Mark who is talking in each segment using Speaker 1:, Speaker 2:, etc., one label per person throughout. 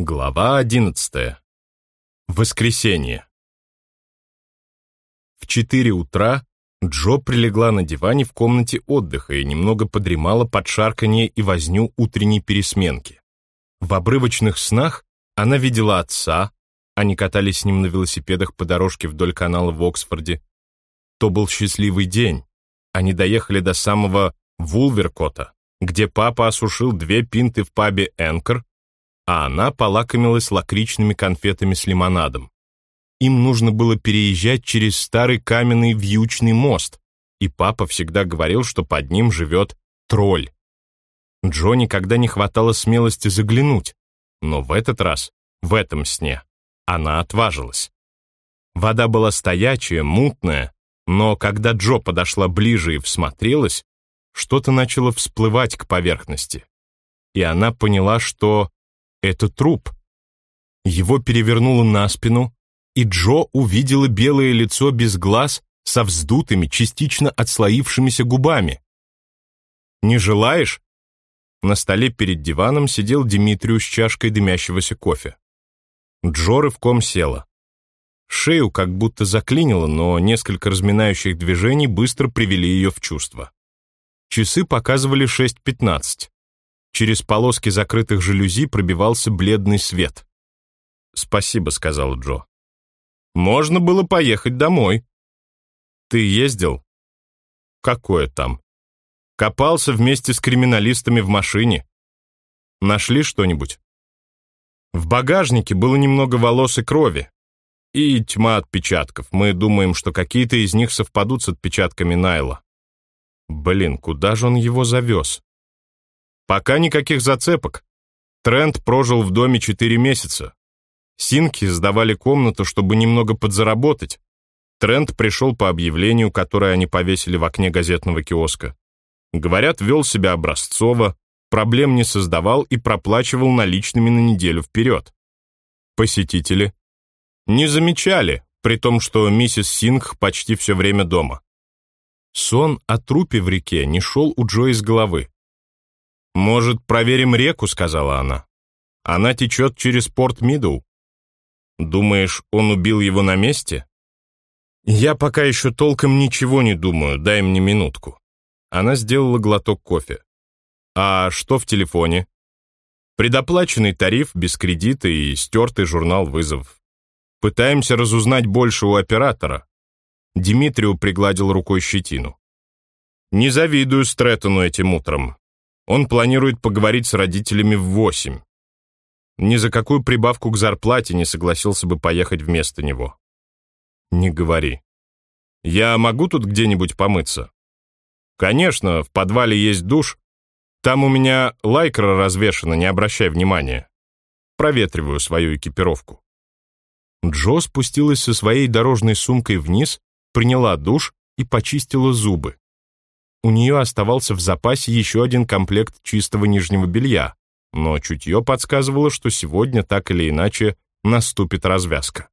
Speaker 1: Глава одиннадцатая. Воскресенье. В четыре утра Джо прилегла на диване в комнате отдыха и немного подремала под шарканье и возню утренней пересменки. В обрывочных снах она видела отца, они катались с ним на велосипедах по дорожке вдоль канала в Оксфорде. То был счастливый день. Они доехали до самого Вулверкота, где папа осушил две пинты в пабе «Энкор», а она полакомилась лакричными конфетами с лимонадом. Им нужно было переезжать через старый каменный вьючный мост, и папа всегда говорил, что под ним живет тролль. Джо никогда не хватало смелости заглянуть, но в этот раз, в этом сне, она отважилась. Вода была стоячая, мутная, но когда Джо подошла ближе и всмотрелась, что-то начало всплывать к поверхности. И она поняла, что это труп. Его перевернуло на спину, и Джо увидела белое лицо без глаз со вздутыми, частично отслоившимися губами. «Не желаешь?» На столе перед диваном сидел Димитрию с чашкой дымящегося кофе. Джо рывком села. Шею как будто заклинило, но несколько разминающих движений быстро привели ее в чувство. Часы показывали 6.15. Через полоски закрытых жалюзи пробивался бледный свет. «Спасибо», — сказал Джо. «Можно было поехать домой». «Ты ездил?» «Какое там?» «Копался вместе с криминалистами в машине. Нашли что-нибудь?» В багажнике было немного волос и крови. И тьма отпечатков. Мы думаем, что какие-то из них совпадут с отпечатками Найла. Блин, куда же он его завез? Пока никаких зацепок. Трент прожил в доме четыре месяца. Синки сдавали комнату, чтобы немного подзаработать. Трент пришел по объявлению, которое они повесили в окне газетного киоска. Говорят, вел себя образцово, проблем не создавал и проплачивал наличными на неделю вперед. Посетители не замечали, при том, что миссис Сингх почти все время дома. Сон о трупе в реке не шел у Джо из головы. «Может, проверим реку?» — сказала она. «Она течет через порт Мидоу. Думаешь, он убил его на месте?» «Я пока еще толком ничего не думаю, дай мне минутку». Она сделала глоток кофе. «А что в телефоне?» «Предоплаченный тариф, без кредита и стертый журнал вызовов. Пытаемся разузнать больше у оператора». Димитрию пригладил рукой щетину. «Не завидую Стрэттону этим утром. Он планирует поговорить с родителями в восемь. Ни за какую прибавку к зарплате не согласился бы поехать вместо него. Не говори. Я могу тут где-нибудь помыться? Конечно, в подвале есть душ. Там у меня лайкра развешана, не обращай внимания. Проветриваю свою экипировку. Джо спустилась со своей дорожной сумкой вниз, приняла душ и почистила зубы у нее оставался в запасе еще один комплект чистого нижнего белья, но чутье подсказывало, что сегодня так или иначе наступит развязка.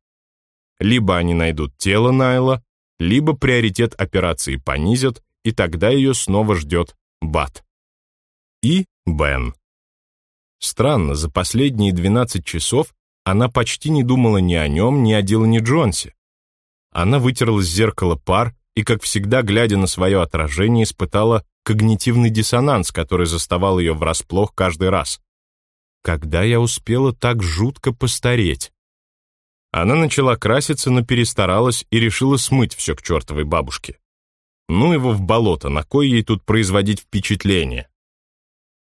Speaker 1: Либо они найдут тело Найла, либо приоритет операции понизят, и тогда ее снова ждет Бат. И Бен. Странно, за последние 12 часов она почти не думала ни о нем, ни о Дилане Джонсе. Она вытерла с зеркала пар, и, как всегда, глядя на свое отражение, испытала когнитивный диссонанс, который заставал ее врасплох каждый раз. Когда я успела так жутко постареть? Она начала краситься, но перестаралась и решила смыть все к чертовой бабушке. Ну его в болото, на кой ей тут производить впечатление?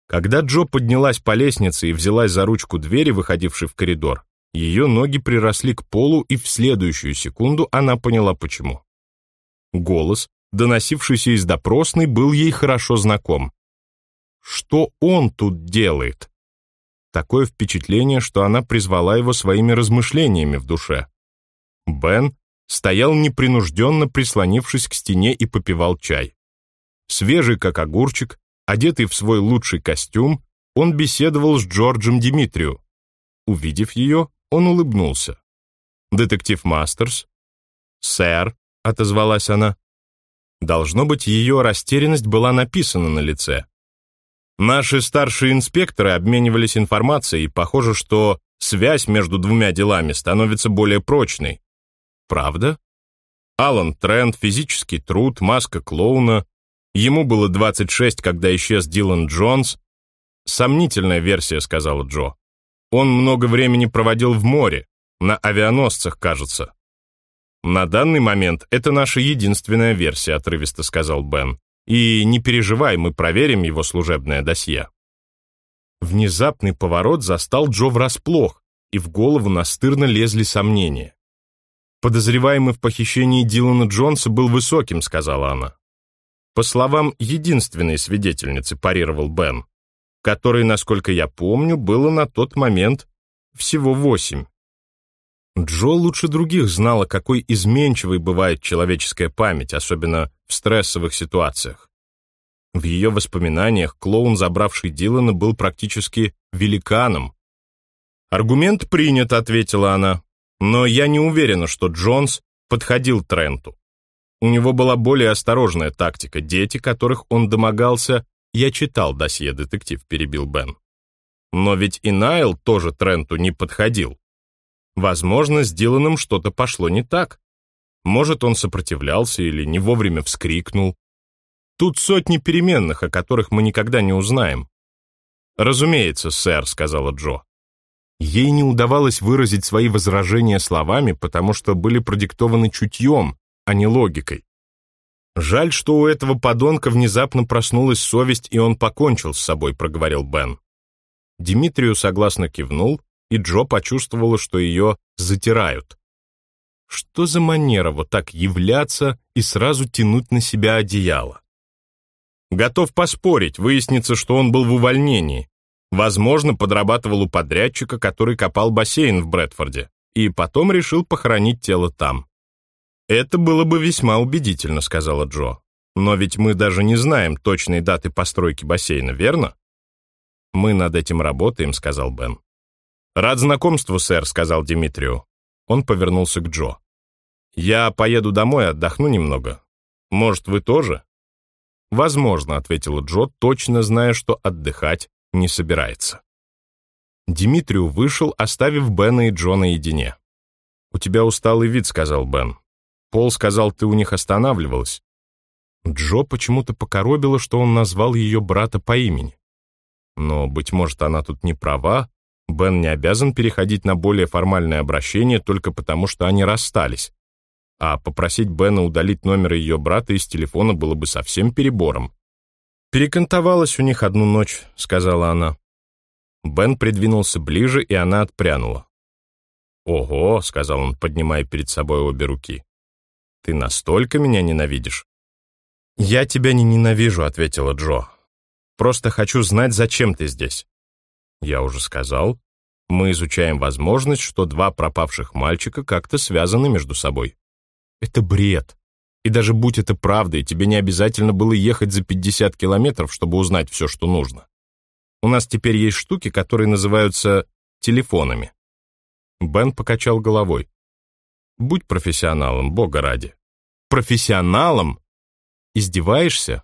Speaker 1: Когда Джо поднялась по лестнице и взялась за ручку двери, выходившей в коридор, ее ноги приросли к полу, и в следующую секунду она поняла, почему. Голос, доносившийся из допросной, был ей хорошо знаком. Что он тут делает? Такое впечатление, что она призвала его своими размышлениями в душе. Бен стоял непринужденно, прислонившись к стене и попивал чай. Свежий, как огурчик, одетый в свой лучший костюм, он беседовал с Джорджем Димитрию. Увидев ее, он улыбнулся. «Детектив Мастерс?» «Сэр», — отозвалась она. Должно быть, ее растерянность была написана на лице. Наши старшие инспекторы обменивались информацией, и похоже, что связь между двумя делами становится более прочной. Правда? Алан Трент, физический труд, маска клоуна. Ему было 26, когда исчез Дилан Джонс. Сомнительная версия, сказала Джо. Он много времени проводил в море, на авианосцах, кажется. На данный момент это наша единственная версия, отрывисто сказал Бен. И не переживай, мы проверим его служебное досье. Внезапный поворот застал Джо врасплох, и в голову настырно лезли сомнения. «Подозреваемый в похищении Дилана Джонса был высоким», — сказала она. «По словам единственной свидетельницы», — парировал Бен, которой, насколько я помню, было на тот момент всего восемь. Джо лучше других знала, какой изменчивой бывает человеческая память, особенно в стрессовых ситуациях. В ее воспоминаниях клоун, забравший Дилана, был практически великаном. «Аргумент принят», — ответила она. «Но я не уверена, что Джонс подходил Тренту. У него была более осторожная тактика. Дети, которых он домогался, я читал досье, детектив, перебил Бен. Но ведь и Найл тоже Тренту не подходил. Возможно, с Диланом что-то пошло не так. Может, он сопротивлялся или не вовремя вскрикнул. Тут сотни переменных, о которых мы никогда не узнаем. «Разумеется, сэр», — сказала Джо. Ей не удавалось выразить свои возражения словами, потому что были продиктованы чутьем, а не логикой. «Жаль, что у этого подонка внезапно проснулась совесть, и он покончил с собой», — проговорил Бен. Димитрию согласно кивнул, и Джо почувствовала, что ее затирают. Что за манера вот так являться и сразу тянуть на себя одеяло? Готов поспорить, выяснится, что он был в увольнении. Возможно, подрабатывал у подрядчика, который копал бассейн в Брэдфорде, и потом решил похоронить тело там. «Это было бы весьма убедительно», — сказала Джо. «Но ведь мы даже не знаем точной даты постройки бассейна, верно?» «Мы над этим работаем», — сказал Бен. «Рад знакомству, сэр», — сказал Димитрию. Он повернулся к Джо. «Я поеду домой, отдохну немного. Может, вы тоже?» «Возможно», — ответила Джо, точно зная, что отдыхать не собирается. Димитрию вышел, оставив Бена и Джо наедине. «У тебя усталый вид», — сказал Бен. «Пол сказал, ты у них останавливалась». Джо почему-то покоробило, что он назвал ее брата по имени. Но, быть может, она тут не права, Бен не обязан переходить на более формальное обращение только потому, что они расстались. А попросить Бена удалить номер ее брата из телефона было бы совсем перебором. «Перекантовалась у них одну ночь», — сказала она. Бен придвинулся ближе, и она отпрянула. «Ого», — сказал он, поднимая перед собой обе руки. «Ты настолько меня ненавидишь?» «Я тебя не ненавижу», — ответила Джо. «Просто хочу знать, зачем ты здесь». Я уже сказал, мы изучаем возможность, что два пропавших мальчика как-то связаны между собой. Это бред. И даже будь это правдой, тебе не обязательно было ехать за 50 километров, чтобы узнать все, что нужно. У нас теперь есть штуки, которые называются телефонами. Бен покачал головой. Будь профессионалом, бога ради. Профессионалом? Издеваешься?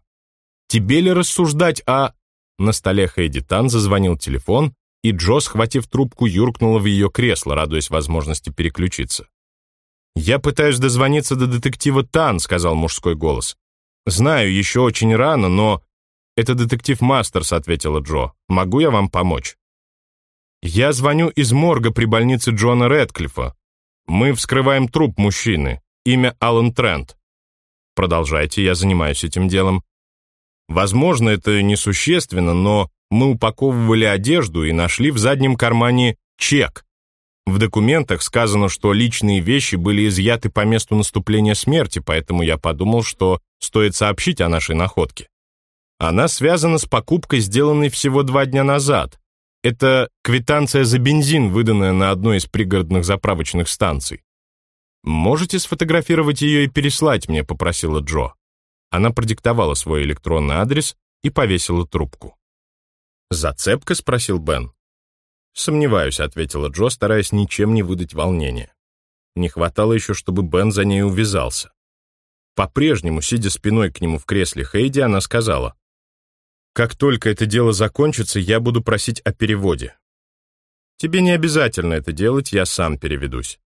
Speaker 1: Тебе ли рассуждать о... На столе Хейди Тан зазвонил телефон, и Джо, схватив трубку, юркнула в ее кресло, радуясь возможности переключиться. «Я пытаюсь дозвониться до детектива Тан», — сказал мужской голос. «Знаю, еще очень рано, но...» «Это детектив Мастерс», — ответила Джо. «Могу я вам помочь?» «Я звоню из морга при больнице Джона Рэдклиффа. Мы вскрываем труп мужчины. Имя Алан Трент. Продолжайте, я занимаюсь этим делом. Возможно, это несущественно, но мы упаковывали одежду и нашли в заднем кармане чек. В документах сказано, что личные вещи были изъяты по месту наступления смерти, поэтому я подумал, что стоит сообщить о нашей находке. Она связана с покупкой, сделанной всего два дня назад. Это квитанция за бензин, выданная на одной из пригородных заправочных станций. «Можете сфотографировать ее и переслать мне?» — попросила Джо. Она продиктовала свой электронный адрес и повесила трубку. «Зацепка?» — спросил Бен. «Сомневаюсь», — ответила Джо, стараясь ничем не выдать волнения. Не хватало еще, чтобы Бен за ней увязался. По-прежнему, сидя спиной к нему в кресле Хейди, она сказала, «Как только это дело закончится, я буду просить о переводе». Тебе не обязательно это делать, я сам переведусь.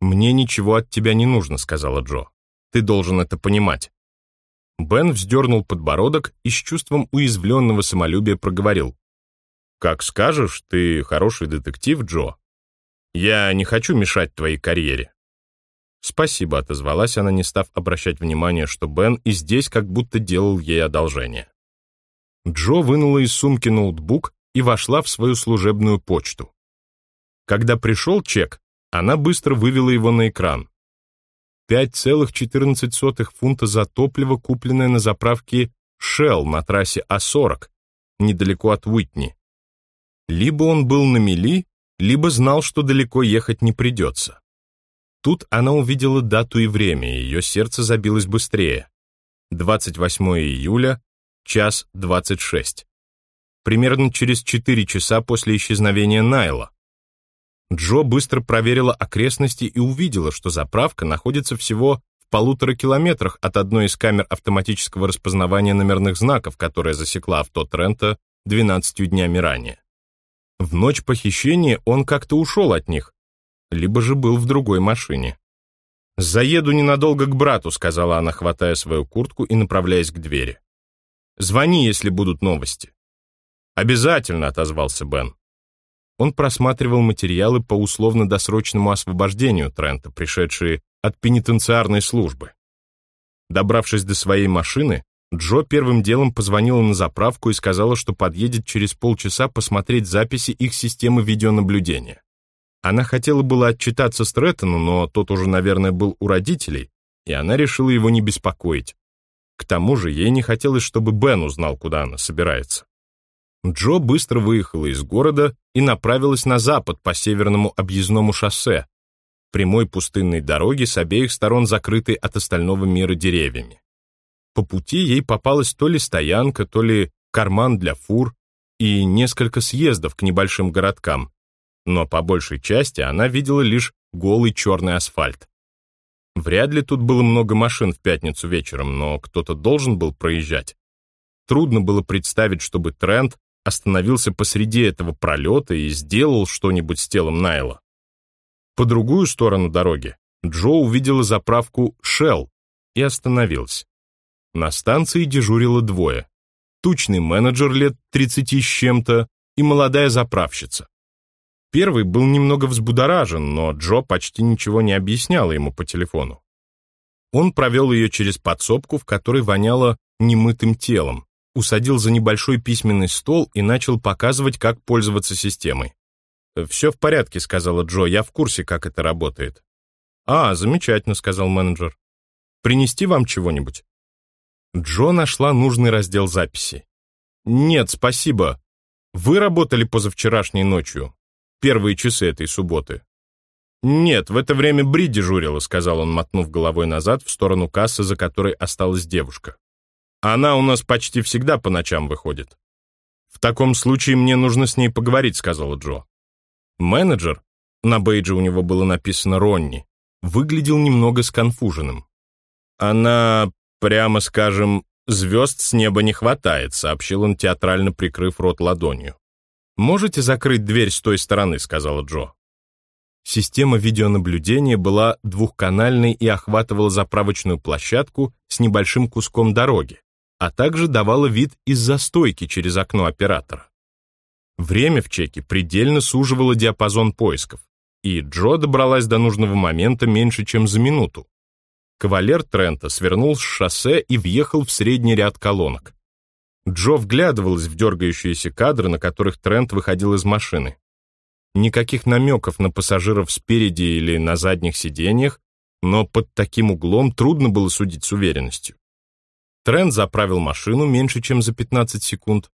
Speaker 1: Мне ничего от тебя не нужно, сказала Джо. Ты должен это понимать. Бен вздернул подбородок и с чувством уязвленного самолюбия проговорил. «Как скажешь, ты хороший детектив, Джо. Я не хочу мешать твоей карьере». «Спасибо», — отозвалась она, не став обращать внимания, что Бен и здесь как будто делал ей одолжение. Джо вынула из сумки ноутбук и вошла в свою служебную почту. Когда пришел чек, она быстро вывела его на экран. 5,14 фунта за топливо, купленное на заправке Shell на трассе А40, недалеко от Уитни. Либо он был на мели, либо знал, что далеко ехать не придется. Тут она увидела дату и время, и ее сердце забилось быстрее. 28 июля, час 26. Примерно через 4 часа после исчезновения Найла. Джо быстро проверила окрестности и увидела, что заправка находится всего в полутора километрах от одной из камер автоматического распознавания номерных знаков, которая засекла авто Трента 12 днями ранее. В ночь похищения он как-то ушел от них, либо же был в другой машине. «Заеду ненадолго к брату», — сказала она, хватая свою куртку и направляясь к двери. «Звони, если будут новости». «Обязательно», — отозвался Бен. Он просматривал материалы по условно-досрочному освобождению Трента, пришедшие от пенитенциарной службы. Добравшись до своей машины, Джо первым делом позвонила на заправку и сказала, что подъедет через полчаса посмотреть записи их системы видеонаблюдения. Она хотела было отчитаться Стрэттону, но тот уже, наверное, был у родителей, и она решила его не беспокоить. К тому же ей не хотелось, чтобы Бен узнал, куда она собирается. Джо быстро выехала из города и направилась на запад по северному объездному шоссе, прямой пустынной дороге с обеих сторон закрытой от остального мира деревьями. По пути ей попалась то ли стоянка, то ли карман для фур и несколько съездов к небольшим городкам, но по большей части она видела лишь голый черный асфальт. Вряд ли тут было много машин в пятницу вечером, но кто-то должен был проезжать. Трудно было представить, чтобы Трент остановился посреди этого пролета и сделал что-нибудь с телом Найла. По другую сторону дороги Джо увидела заправку Shell и остановилась. На станции дежурило двое. Тучный менеджер лет 30 с чем-то и молодая заправщица. Первый был немного взбудоражен, но Джо почти ничего не объясняла ему по телефону. Он провел ее через подсобку, в которой воняло немытым телом, усадил за небольшой письменный стол и начал показывать, как пользоваться системой. «Все в порядке», — сказала Джо, — «я в курсе, как это работает». «А, замечательно», — сказал менеджер. «Принести вам чего-нибудь?» Джо нашла нужный раздел записи. «Нет, спасибо. Вы работали позавчерашней ночью, первые часы этой субботы». «Нет, в это время Бри дежурила», — сказал он, мотнув головой назад в сторону кассы, за которой осталась девушка. Она у нас почти всегда по ночам выходит. В таком случае мне нужно с ней поговорить, сказала Джо. Менеджер, на бейдже у него было написано Ронни, выглядел немного сконфуженным. Она, прямо скажем, звезд с неба не хватает, сообщил он, театрально прикрыв рот ладонью. «Можете закрыть дверь с той стороны», — сказала Джо. Система видеонаблюдения была двухканальной и охватывала заправочную площадку с небольшим куском дороги а также давала вид из застойки через окно оператора. Время в чеке предельно суживало диапазон поисков, и Джо добралась до нужного момента меньше, чем за минуту. Кавалер Трента свернул с шоссе и въехал в средний ряд колонок. Джо вглядывалась в дергающиеся кадры, на которых Трент выходил из машины. Никаких намеков на пассажиров спереди или на задних сиденьях, но под таким углом трудно было судить с уверенностью. Трент заправил машину меньше, чем за 15 секунд,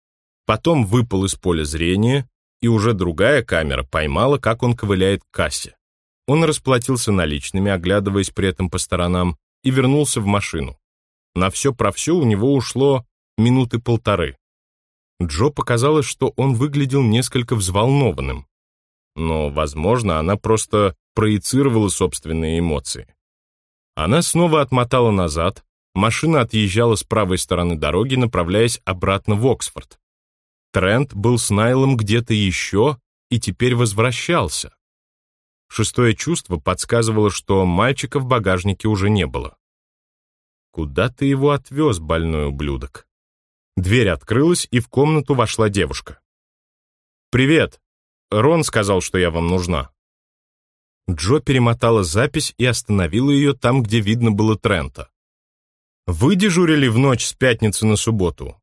Speaker 1: потом выпал из поля зрения, и уже другая камера поймала, как он ковыляет к кассе. Он расплатился наличными, оглядываясь при этом по сторонам, и вернулся в машину. На все про все у него ушло минуты полторы. Джо показалось, что он выглядел несколько взволнованным. Но, возможно, она просто проецировала собственные эмоции. Она снова отмотала назад, Машина отъезжала с правой стороны дороги, направляясь обратно в Оксфорд. Трент был с Найлом где-то еще, и теперь возвращался. Шестое чувство подсказывало, что мальчика в багажнике уже не было. Куда ты его отвез, больной ублюдок? Дверь открылась, и в комнату вошла девушка. «Привет. Рон сказал, что я вам нужна». Джо перемотала запись и остановила ее там, где видно было Трента. «Вы дежурили в ночь с пятницы на субботу?»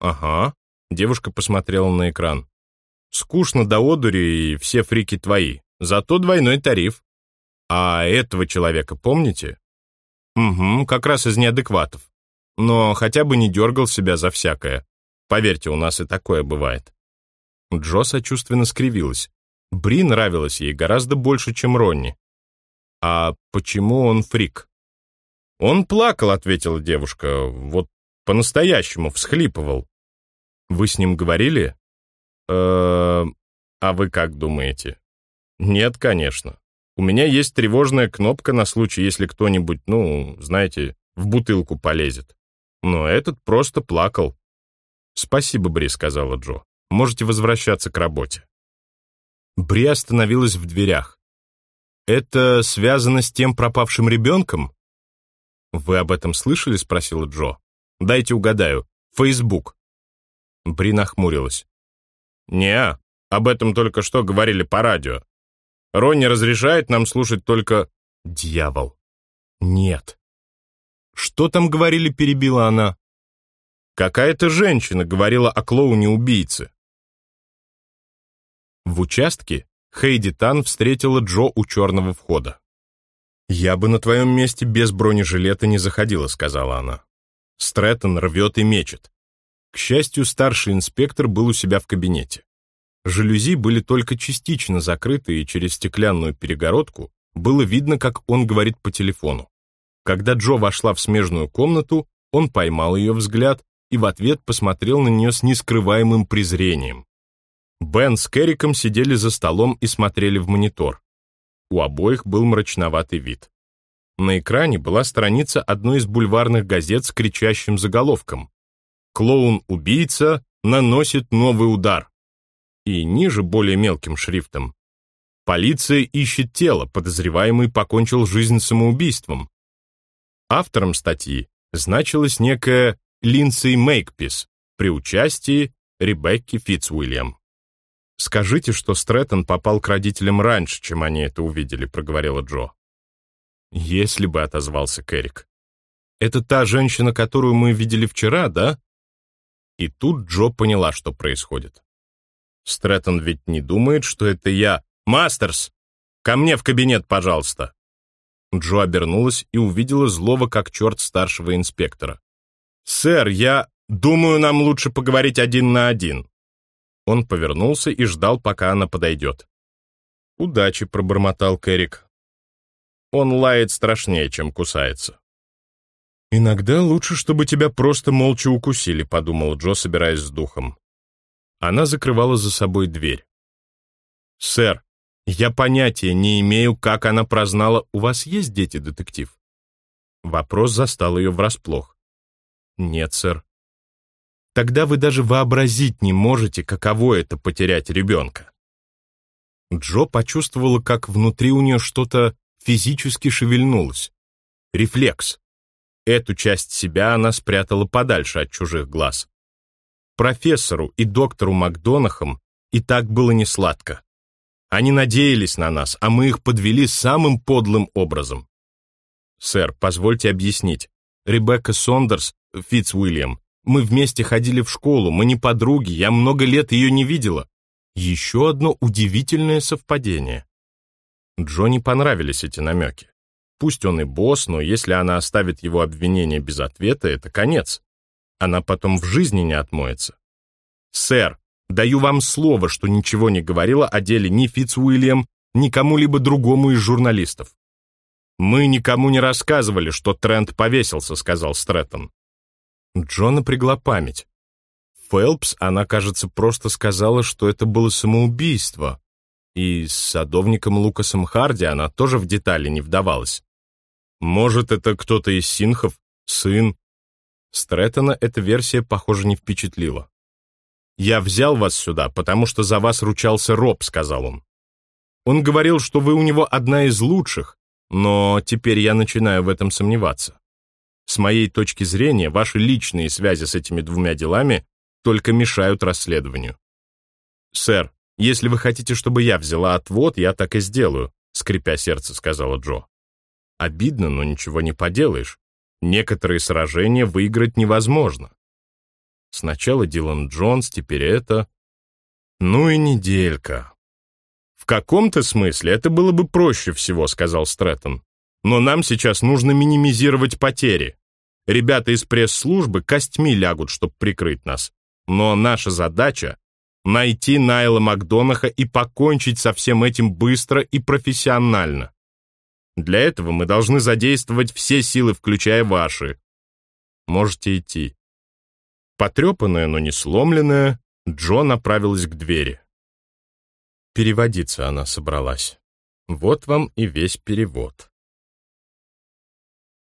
Speaker 1: «Ага», — девушка посмотрела на экран. «Скучно до одури, и все фрики твои. Зато двойной тариф. А этого человека помните?» «Угу, как раз из неадекватов. Но хотя бы не дергал себя за всякое. Поверьте, у нас и такое бывает». Джо сочувственно скривилась. Бри нравилась ей гораздо больше, чем Ронни. «А почему он фрик?» «Он плакал», — ответила девушка. «Вот по-настоящему всхлипывал». «Вы с ним говорили?» «Э-э... А вы как думаете?» «Нет, конечно. У меня есть тревожная кнопка на случай, если кто-нибудь, ну, знаете, в бутылку полезет. Но этот просто плакал». «Спасибо, Бри», — сказала Джо. «Можете возвращаться к работе». Бри остановилась в дверях. «Это связано с тем пропавшим ребенком?» «Вы об этом слышали?» — спросила Джо. «Дайте угадаю. Фейсбук». Бри нахмурилась. не об этом только что говорили по радио. Ронни разрешает нам слушать только... Дьявол. Нет. Что там говорили, перебила она. Какая-то женщина говорила о клоуне-убийце. В участке Хейди Тан встретила Джо у черного входа. «Я бы на твоем месте без бронежилета не заходила», — сказала она. Стрэттон рвет и мечет. К счастью, старший инспектор был у себя в кабинете. Жалюзи были только частично закрыты, и через стеклянную перегородку было видно, как он говорит по телефону. Когда Джо вошла в смежную комнату, он поймал ее взгляд и в ответ посмотрел на нее с нескрываемым презрением. Бен с Керриком сидели за столом и смотрели в монитор. У обоих был мрачноватый вид. На экране была страница одной из бульварных газет с кричащим заголовком «Клоун-убийца наносит новый удар». И ниже более мелким шрифтом «Полиция ищет тело, подозреваемый покончил жизнь самоубийством». Автором статьи значилась некая Линдсей Мейкпис при участии Ребекки Фитцуильям. «Скажите, что Стрэттон попал к родителям раньше, чем они это увидели», — проговорила Джо. «Если бы», — отозвался Кэрик. «Это та женщина, которую мы видели вчера, да?» И тут Джо поняла, что происходит. Стрэттон ведь не думает, что это я. «Мастерс! Ко мне в кабинет, пожалуйста!» Джо обернулась и увидела злого как черт старшего инспектора. «Сэр, я думаю, нам лучше поговорить один на один». Он повернулся и ждал, пока она подойдет. «Удачи», — пробормотал Кэрик. «Он лает страшнее, чем кусается». «Иногда лучше, чтобы тебя просто молча укусили», — подумал Джо, собираясь с духом. Она закрывала за собой дверь. «Сэр, я понятия не имею, как она прознала, у вас есть дети, детектив?» Вопрос застал ее врасплох. «Нет, сэр». Тогда вы даже вообразить не можете, каково это потерять ребенка. Джо почувствовала, как внутри у нее что-то физически шевельнулось. Рефлекс. Эту часть себя она спрятала подальше от чужих глаз. Профессору и доктору Макдонахам и так было не сладко. Они надеялись на нас, а мы их подвели самым подлым образом. Сэр, позвольте объяснить. Ребекка Сондерс, Фитц-Уильям, мы вместе ходили в школу, мы не подруги, я много лет ее не видела. Еще одно удивительное совпадение. Джонни понравились эти намеки. Пусть он и босс, но если она оставит его обвинение без ответа, это конец. Она потом в жизни не отмоется. «Сэр, даю вам слово, что ничего не говорила о деле ни Фитц-Уильям, ни кому-либо другому из журналистов». «Мы никому не рассказывали, что Трент повесился», — сказал Стрэттон. Джона напрягла память. Фелпс, она, кажется, просто сказала, что это было самоубийство. И с садовником Лукасом Харди она тоже в детали не вдавалась. Может, это кто-то из синхов, сын? Стрэттона эта версия, похоже, не впечатлила. «Я взял вас сюда, потому что за вас ручался Роб», — сказал он. «Он говорил, что вы у него одна из лучших, но теперь я начинаю в этом сомневаться. С моей точки зрения, ваши личные связи с этими двумя делами только мешают расследованию. Сэр, если вы хотите, чтобы я взяла отвод, я так и сделаю, скрипя сердце, сказала Джо. Обидно, но ничего не поделаешь. Некоторые сражения выиграть невозможно. Сначала Дилан Джонс, теперь это... Ну и неделька. В каком-то смысле это было бы проще всего, сказал Стрэттон. Но нам сейчас нужно минимизировать потери. Ребята из пресс-службы костьми лягут, чтобы прикрыть нас. Но наша задача — найти Найла Макдонаха и покончить со всем этим быстро и профессионально. Для этого мы должны задействовать все силы, включая ваши. Можете идти. Потрепанная, но не сломленная, Джо направилась к двери. Переводиться она собралась. Вот вам и весь перевод.